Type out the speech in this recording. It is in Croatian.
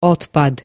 otpad.